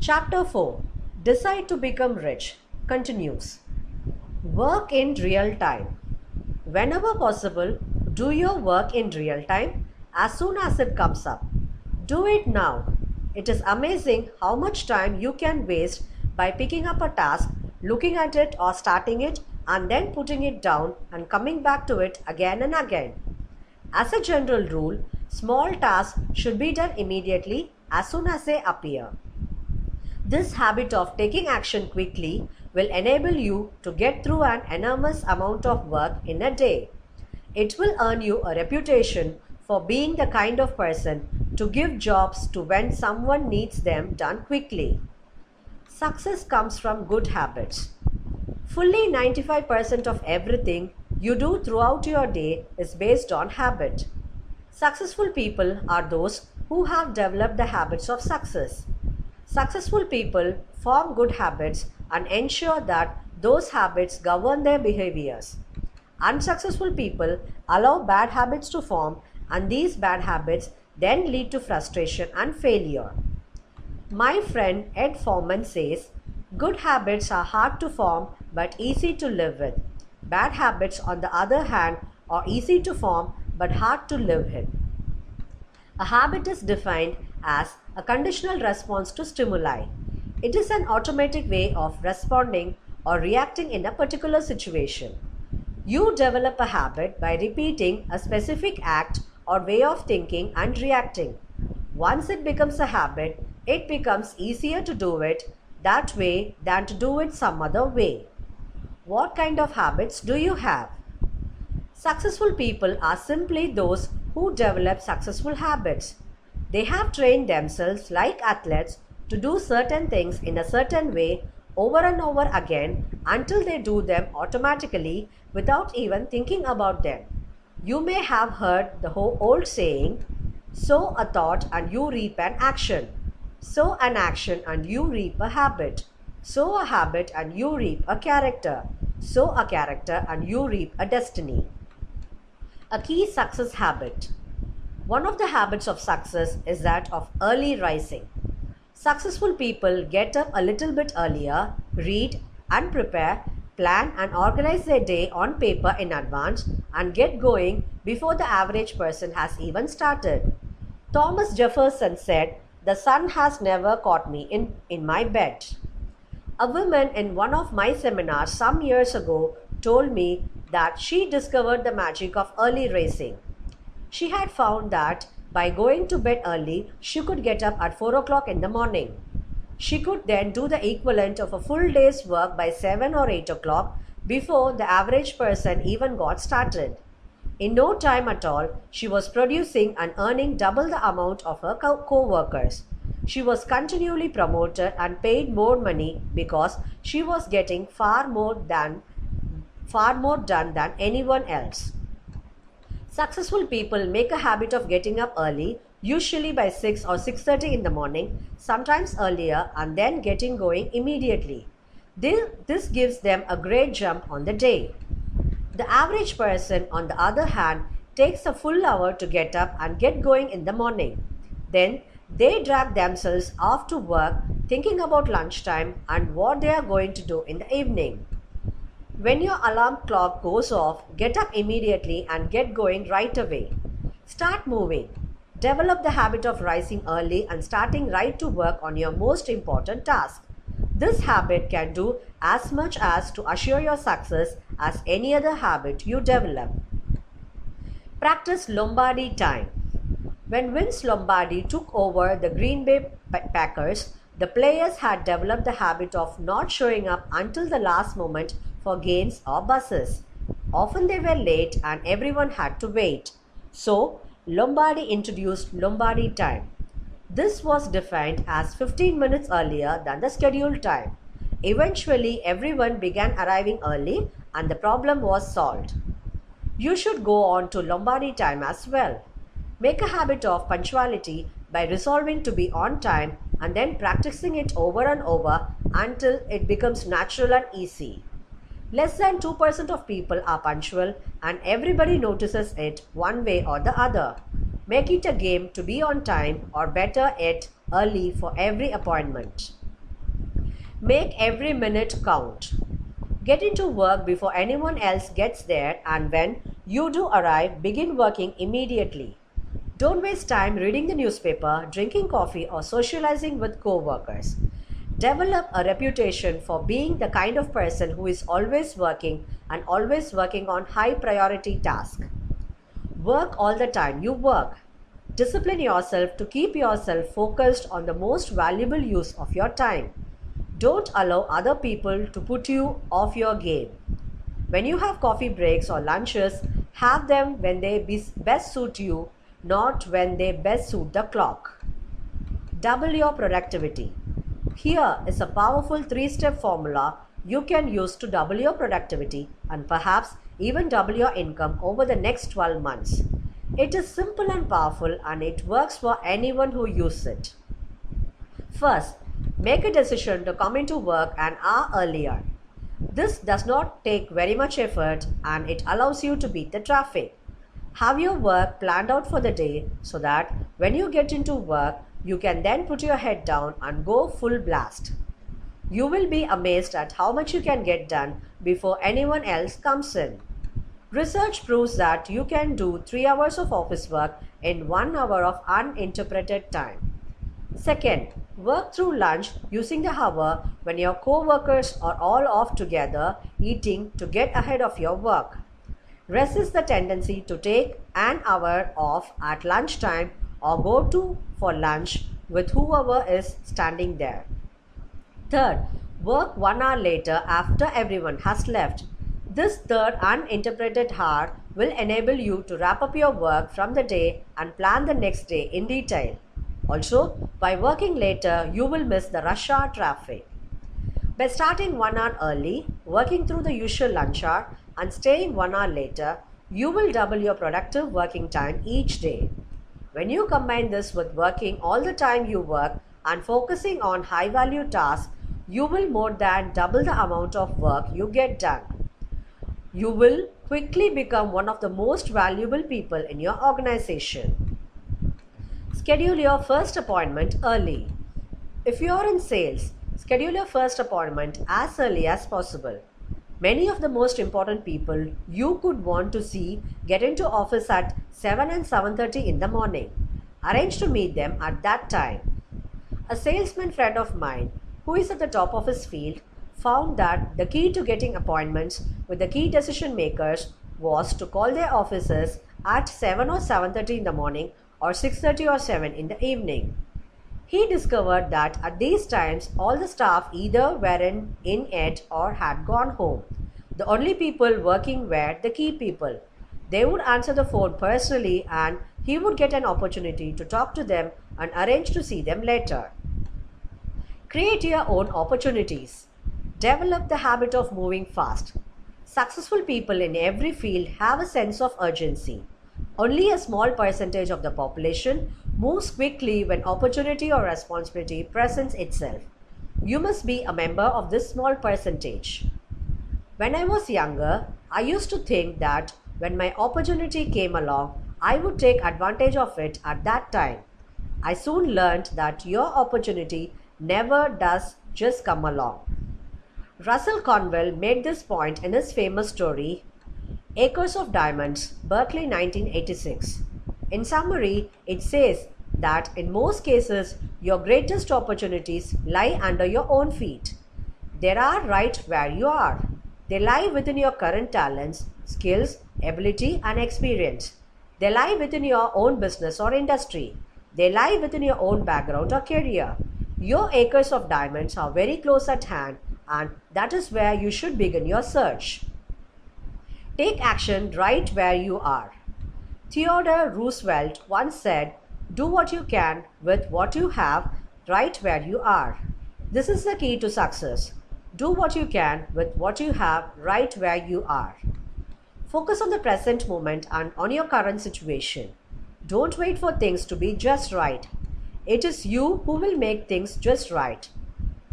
Chapter 4 Decide to Become Rich continues. Work in real time. Whenever possible, do your work in real time as soon as it comes up. Do it now. It is amazing how much time you can waste by picking up a task, looking at it or starting it, and then putting it down and coming back to it again and again. As a general rule, small tasks should be done immediately as soon as they appear. This habit of taking action quickly will enable you to get through an enormous amount of work in a day. It will earn you a reputation for being the kind of person to give jobs to when someone needs them done quickly. Success comes from good habits. Fully 95% of everything you do throughout your day is based on habit. Successful people are those who have developed the habits of success. Successful people form good habits and ensure that those habits govern their behaviors. Unsuccessful people allow bad habits to form, and these bad habits then lead to frustration and failure. My friend Ed Foreman says, Good habits are hard to form but easy to live with. Bad habits, on the other hand, are easy to form but hard to live with. A habit is defined as a conditional response to stimuli. It is an automatic way of responding or reacting in a particular situation. You develop a habit by repeating a specific act or way of thinking and reacting. Once it becomes a habit, it becomes easier to do it that way than to do it some other way. What kind of habits do you have? Successful people are simply those who develop successful habits. They have trained themselves like athletes to do certain things in a certain way over and over again until they do them automatically without even thinking about them. You may have heard the whole old saying, sow a thought and you reap an action. Sow an action and you reap a habit. Sow a habit and you reap a character. Sow a character and you reap a destiny. A key success habit. One of the habits of success is that of early rising. Successful people get up a little bit earlier, read and prepare, plan and organize their day on paper in advance, and get going before the average person has even started. Thomas Jefferson said, The sun has never caught me in, in my bed. A woman in one of my seminars some years ago told me that she discovered the magic of early racing. She had found that by going to bed early, she could get up at 4 o'clock in the morning. She could then do the equivalent of a full day's work by 7 or 8 o'clock before the average person even got started. In no time at all, she was producing and earning double the amount of her co workers. She was continually promoted and paid more money because she was getting far more than far more done than anyone else. Successful people make a habit of getting up early, usually by 6 or 6:30 in the morning, sometimes earlier, and then getting going immediately. This gives them a great jump on the day. The average person, on the other hand, takes a full hour to get up and get going in the morning. Then they drag themselves off to work thinking about lunchtime and what they are going to do in the evening. When your alarm clock goes off, get up immediately and get going right away. Start moving. Develop the habit of rising early and starting right to work on your most important task. This habit can do as much as to assure your success as any other habit you develop. Practice Lombardi time. When Vince Lombardi took over the Green Bay Packers, the players had developed the habit of not showing up until the last moment for games or buses. Often they were late and everyone had to wait. So, Lombardi introduced Lombardi time. This was defined as 15 minutes earlier than the scheduled time. Eventually, everyone began arriving early and the problem was solved. You should go on to Lombardi time as well. Make a habit of punctuality by resolving to be on time and then practicing it over and over until it becomes natural and easy. Less than 2% of people are punctual and everybody notices it one way or the other. Make it a game to be on time or better yet early for every appointment. Make every minute count. Get into work before anyone else gets there, and when you do arrive, begin working immediately. Don't waste time reading the newspaper, drinking coffee, or socializing with co workers. Develop a reputation for being the kind of person who is always working and always working on high priority tasks. Work all the time you work. Discipline yourself to keep yourself focused on the most valuable use of your time. Don't allow other people to put you off your game. When you have coffee breaks or lunches, have them when they best suit you, not when they best suit the clock. Double your productivity. Here is a powerful three step formula you can use to double your productivity and perhaps even double your income over the next 12 months. It is simple and powerful and it works for anyone who uses it. First, make a decision to come into work an hour earlier. This does not take very much effort and it allows you to beat the traffic. Have your work planned out for the day so that when you get into work, you can then put your head down and go full blast. You will be amazed at how much you can get done before anyone else comes in. Research proves that you can do 3 hours of office work in 1 hour of uninterpreted time. Second, work through lunch using the hour when your co-workers are all off together eating to get ahead of your work. Resist the tendency to take an hour off at lunchtime or go to for lunch with whoever is standing there. Third, work one hour later after everyone has left. This third uninterpreted hour will enable you to wrap up your work from the day and plan the next day in detail. Also, by working later, you will miss the rush hour traffic. By starting one hour early, working through the usual lunch hour, and staying one hour later, you will double your productive working time each day. When you combine this with working all the time you work and focusing on high value tasks, you will more than double the amount of work you get done. You will quickly become one of the most valuable people in your organization. Schedule your first appointment early. If you are in sales, schedule your first appointment as early as possible. Many of the most important people you could want to see get into office at 7 and 7:30 in the morning. Arrange to meet them at that time. A salesman friend of mine who is at the top of his field, found that the key to getting appointments with the key decision makers was to call their offices at 7 or 7.30 in the morning or 6.30 or 7 in the evening. He discovered that at these times all the staff either weren't in it or had gone home. The only people working were the key people. They would answer the phone personally and he would get an opportunity to talk to them and arrange to see them later. Create your own opportunities. Develop the habit of moving fast. Successful people in every field have a sense of urgency. Only a small percentage of the population moves quickly when opportunity or responsibility presents itself. You must be a member of this small percentage. When I was younger, I used to think that when my opportunity came along, I would take advantage of it at that time. I soon learned that your opportunity never does just come along. Russell Conwell made this point in his famous story, Acres of Diamonds, Berkeley 1986. In summary, it says that in most cases, your greatest opportunities lie under your own feet. They are right where you are. They lie within your current talents, skills, ability, and experience. They lie within your own business or industry. They lie within your own background or career. Your acres of diamonds are very close at hand and that is where you should begin your search. Take action right where you are. Theodore Roosevelt once said, Do what you can with what you have right where you are. This is the key to success. Do what you can with what you have right where you are. Focus on the present moment and on your current situation. Don't wait for things to be just right. It is you who will make things just right.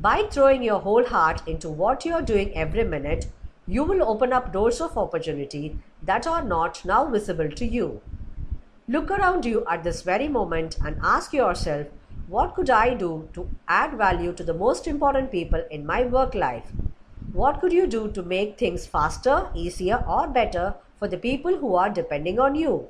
By throwing your whole heart into what you are doing every minute, you will open up doors of opportunity that are not now visible to you. Look around you at this very moment and ask yourself what could I do to add value to the most important people in my work life? What could you do to make things faster, easier, or better for the people who are depending on you?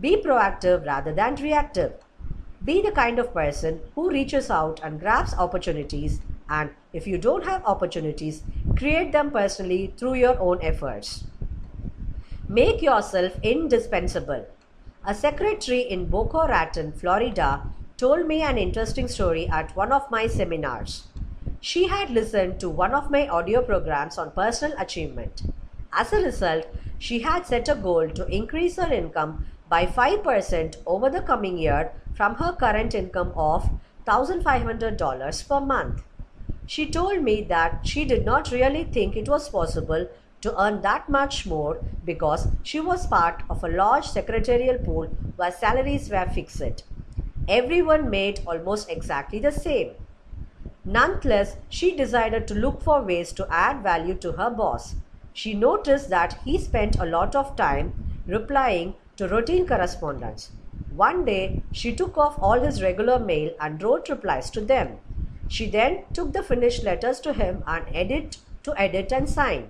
Be proactive rather than reactive. Be the kind of person who reaches out and grabs opportunities, and if you don't have opportunities, create them personally through your own efforts. Make yourself indispensable. A secretary in Boca Raton, Florida, told me an interesting story at one of my seminars. She had listened to one of my audio programs on personal achievement. As a result, she had set a goal to increase her income by 5% over the coming year from her current income of $1,500 per month. She told me that she did not really think it was possible to earn that much more because she was part of a large secretarial pool where salaries were fixed. Everyone made almost exactly the same. Nonetheless, she decided to look for ways to add value to her boss. She noticed that he spent a lot of time replying to routine correspondence. One day, she took off all his regular mail and wrote replies to them. She then took the finished letters to him and edit to edit and sign.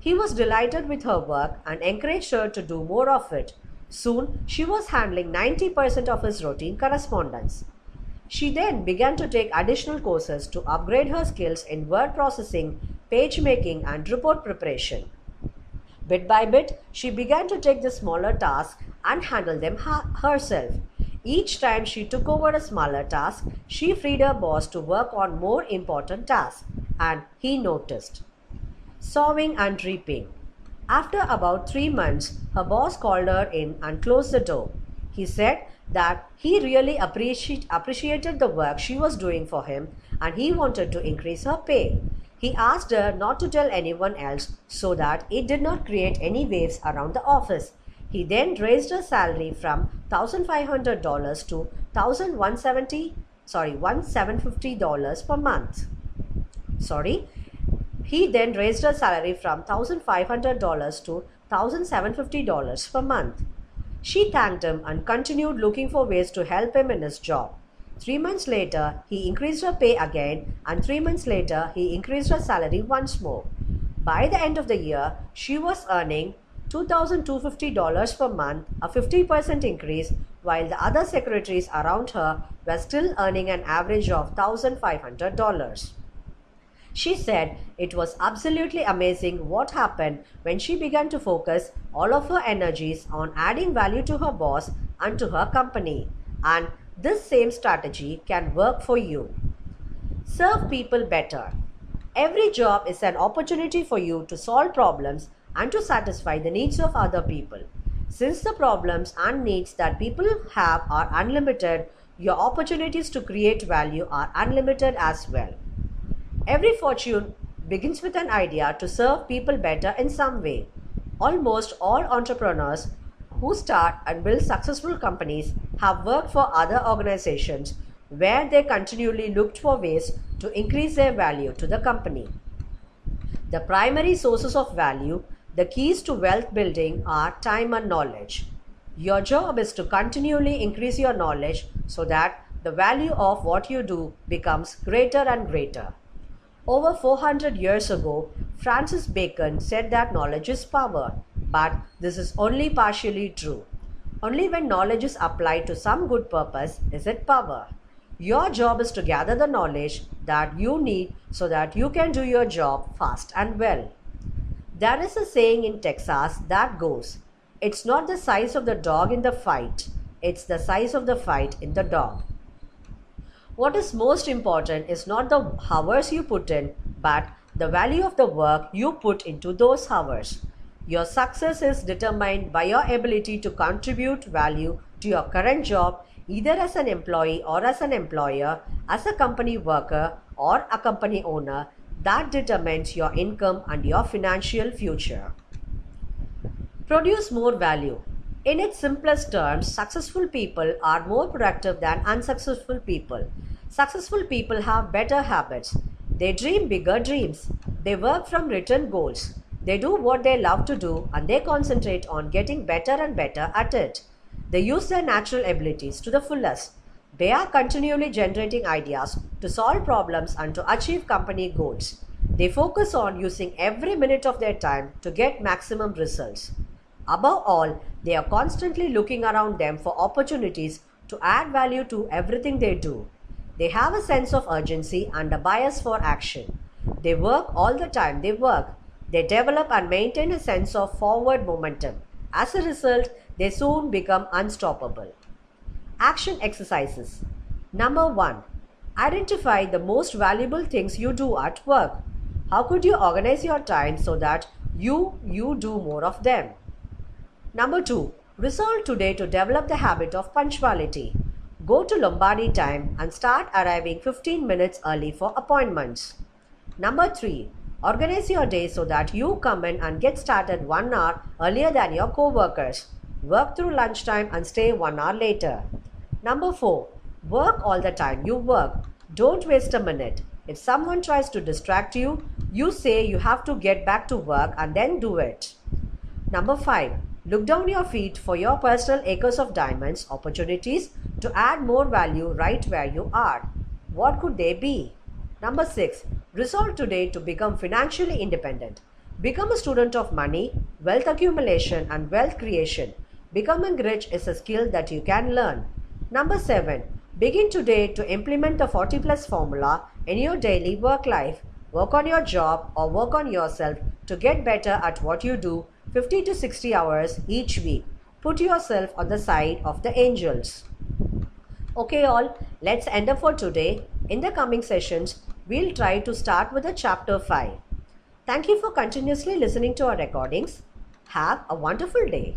He was delighted with her work and encouraged her to do more of it. Soon, she was handling 90% of his routine correspondence. She then began to take additional courses to upgrade her skills in word processing, page making, and report preparation. Bit by bit, she began to take the smaller tasks and handle them herself. Each time she took over a smaller task, she freed her boss to work on more important tasks, and he noticed. Sowing and reaping. After about three months, her boss called her in and closed the door. He said that he really appreciate, appreciated the work she was doing for him and he wanted to increase her pay. He asked her not to tell anyone else so that it did not create any waves around the office. He then raised her salary from $1,500 to $1,170 sorry $1,750 per month. Sorry, he then raised her salary from $1,500 to $1,750 per month. She thanked him and continued looking for ways to help him in his job. Three months later, he increased her pay again, and three months later, he increased her salary once more. By the end of the year, she was earning $2,250 per month, a 50% increase, while the other secretaries around her were still earning an average of $1,500. She said it was absolutely amazing what happened when she began to focus all of her energies on adding value to her boss and to her company. And this same strategy can work for you. Serve people better. Every job is an opportunity for you to solve problems and to satisfy the needs of other people. Since the problems and needs that people have are unlimited, your opportunities to create value are unlimited as well. Every fortune begins with an idea to serve people better in some way. Almost all entrepreneurs who start and build successful companies have worked for other organizations where they continually looked for ways to increase their value to the company. The primary sources of value, the keys to wealth building, are time and knowledge. Your job is to continually increase your knowledge so that the value of what you do becomes greater and greater. Over 400 years ago, Francis Bacon said that knowledge is power, but this is only partially true. Only when knowledge is applied to some good purpose is it power. Your job is to gather the knowledge that you need so that you can do your job fast and well. There is a saying in Texas that goes, It's not the size of the dog in the fight, it's the size of the fight in the dog. What is most important is not the hours you put in, but the value of the work you put into those hours. Your success is determined by your ability to contribute value to your current job, either as an employee or as an employer, as a company worker or a company owner. That determines your income and your financial future. Produce more value. In its simplest terms, successful people are more productive than unsuccessful people. Successful people have better habits. They dream bigger dreams. They work from written goals. They do what they love to do and they concentrate on getting better and better at it. They use their natural abilities to the fullest. They are continually generating ideas to solve problems and to achieve company goals. They focus on using every minute of their time to get maximum results. Above all, they are constantly looking around them for opportunities to add value to everything they do. They have a sense of urgency and a bias for action. They work all the time, they work. They develop and maintain a sense of forward momentum. As a result, they soon become unstoppable. Action exercises. Number 1. Identify the most valuable things you do at work. How could you organize your time so that you you do more of them? Number 2. Resolve today to develop the habit of punctuality. Go to Lombardi time and start arriving 15 minutes early for appointments. Number 3. Organize your day so that you come in and get started 1 hour earlier than your co-workers. Work through lunchtime and stay 1 hour later. Number 4. Work all the time you work. Don't waste a minute. If someone tries to distract you, you say you have to get back to work and then do it. Number 5. Look down your feet for your personal acres of diamonds opportunities to add more value right where you are. What could they be? Number 6. Resolve today to become financially independent. Become a student of money, wealth accumulation and wealth creation. Becoming rich is a skill that you can learn. Number 7. Begin today to implement the 40 plus formula in your daily work life. Work on your job or work on yourself to get better at what you do 50 to 60 hours each week. Put yourself on the side of the angels. Okay, all, let's end up for today. In the coming sessions, we'll try to start with the chapter 5. Thank you for continuously listening to our recordings. Have a wonderful day.